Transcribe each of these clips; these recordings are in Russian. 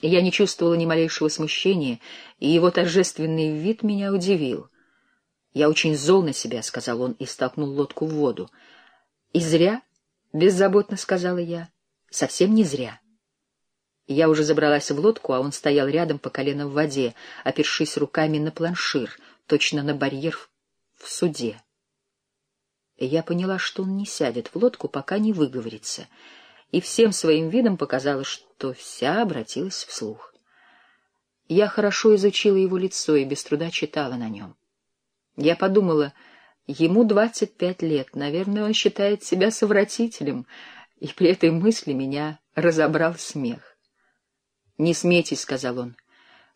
Я не чувствовала ни малейшего смущения, и его торжественный вид меня удивил. «Я очень зол на себя», — сказал он и столкнул лодку в воду. «И зря», — беззаботно сказала я, — «совсем не зря». Я уже забралась в лодку, а он стоял рядом по колено в воде, опершись руками на планшир, точно на барьер в суде. Я поняла, что он не сядет в лодку, пока не выговорится, и всем своим видом показала, что вся обратилась вслух. Я хорошо изучила его лицо и без труда читала на нем. Я подумала, ему двадцать пять лет, наверное, он считает себя совратителем, и при этой мысли меня разобрал смех. «Не смейтесь», — сказал он.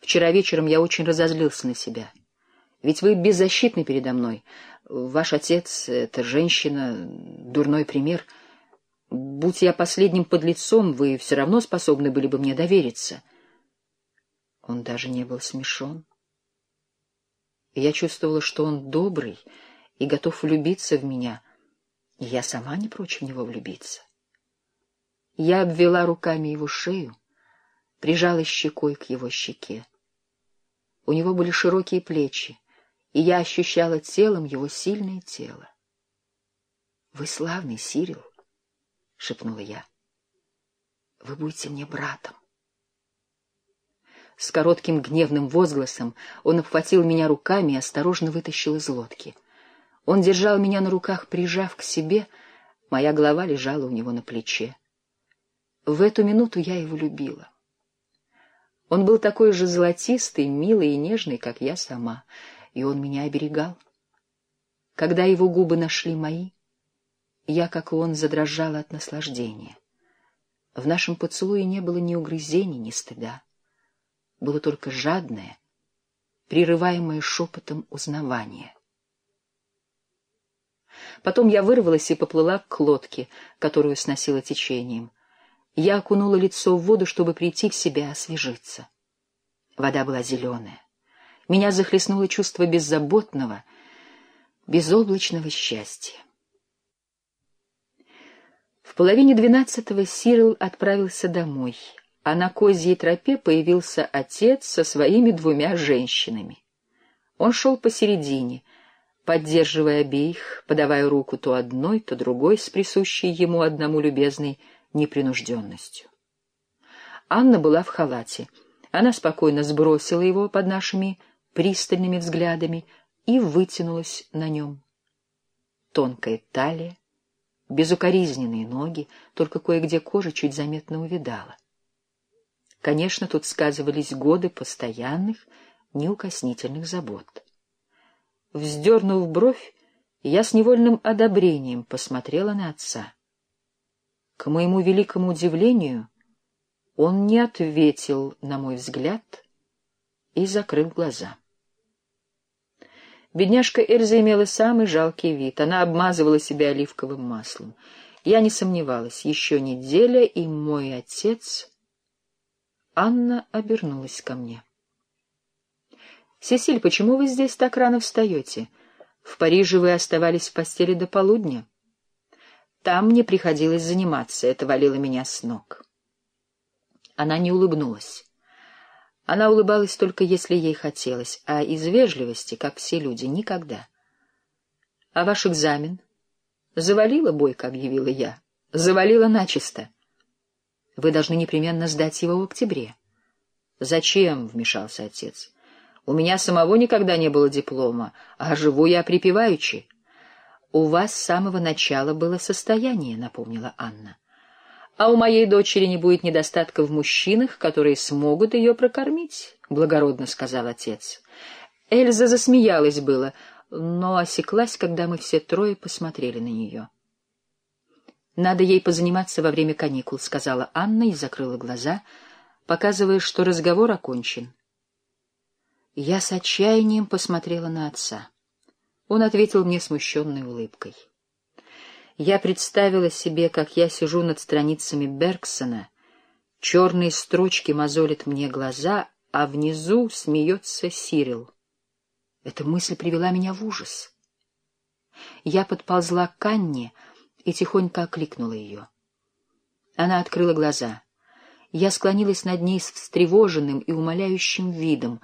«Вчера вечером я очень разозлился на себя. Ведь вы беззащитны передо мной. Ваш отец — это женщина, дурной пример. Будь я последним подлецом, вы все равно способны были бы мне довериться». Он даже не был смешон. Я чувствовала, что он добрый и готов влюбиться в меня, и я сама не прочь в него влюбиться. Я обвела руками его шею, прижалась щекой к его щеке. У него были широкие плечи, и я ощущала телом его сильное тело. — Вы славный, Сирил, — шепнула я. — Вы будете мне братом. С коротким гневным возгласом он обхватил меня руками и осторожно вытащил из лодки. Он держал меня на руках, прижав к себе, моя голова лежала у него на плече. В эту минуту я его любила. Он был такой же золотистый, милый и нежный, как я сама, и он меня оберегал. Когда его губы нашли мои, я, как и он, задрожала от наслаждения. В нашем поцелуе не было ни угрызений, ни стыда. Было только жадное, прерываемое шепотом узнавание. Потом я вырвалась и поплыла к лодке, которую сносило течением — я окунула лицо в воду, чтобы прийти в себя, освежиться. Вода была зеленая. Меня захлестнуло чувство беззаботного, безоблачного счастья. В половине двенадцатого Сирил отправился домой, а на козьей тропе появился отец со своими двумя женщинами. Он шел посередине, поддерживая обеих, подавая руку то одной, то другой с присущей ему одному любезной непринужденностью. Анна была в халате. Она спокойно сбросила его под нашими пристальными взглядами и вытянулась на нем. Тонкая талия, безукоризненные ноги, только кое-где кожа чуть заметно увидала. Конечно, тут сказывались годы постоянных, неукоснительных забот. Вздернув бровь, я с невольным одобрением посмотрела на отца. К моему великому удивлению, он не ответил на мой взгляд и закрыл глаза. Бедняжка Эльза имела самый жалкий вид. Она обмазывала себя оливковым маслом. Я не сомневалась, еще неделя, и мой отец... Анна обернулась ко мне. «Сесиль, почему вы здесь так рано встаете? В Париже вы оставались в постели до полудня». Там мне приходилось заниматься, это валило меня с ног. Она не улыбнулась. Она улыбалась только если ей хотелось, а из вежливости, как все люди, никогда. — А ваш экзамен? — Завалила, бойко объявила я. — Завалила начисто. — Вы должны непременно сдать его в октябре. — Зачем? — вмешался отец. — У меня самого никогда не было диплома, а живу я припеваючи. «У вас с самого начала было состояние», — напомнила Анна. «А у моей дочери не будет недостатка в мужчинах, которые смогут ее прокормить», — благородно сказал отец. Эльза засмеялась было, но осеклась, когда мы все трое посмотрели на нее. «Надо ей позаниматься во время каникул», — сказала Анна и закрыла глаза, показывая, что разговор окончен. Я с отчаянием посмотрела на отца. Он ответил мне смущенной улыбкой. Я представила себе, как я сижу над страницами Бергсона, черные строчки мозолят мне глаза, а внизу смеется Сирил. Эта мысль привела меня в ужас. Я подползла к Анне и тихонько окликнула ее. Она открыла глаза. Я склонилась над ней с встревоженным и умоляющим видом.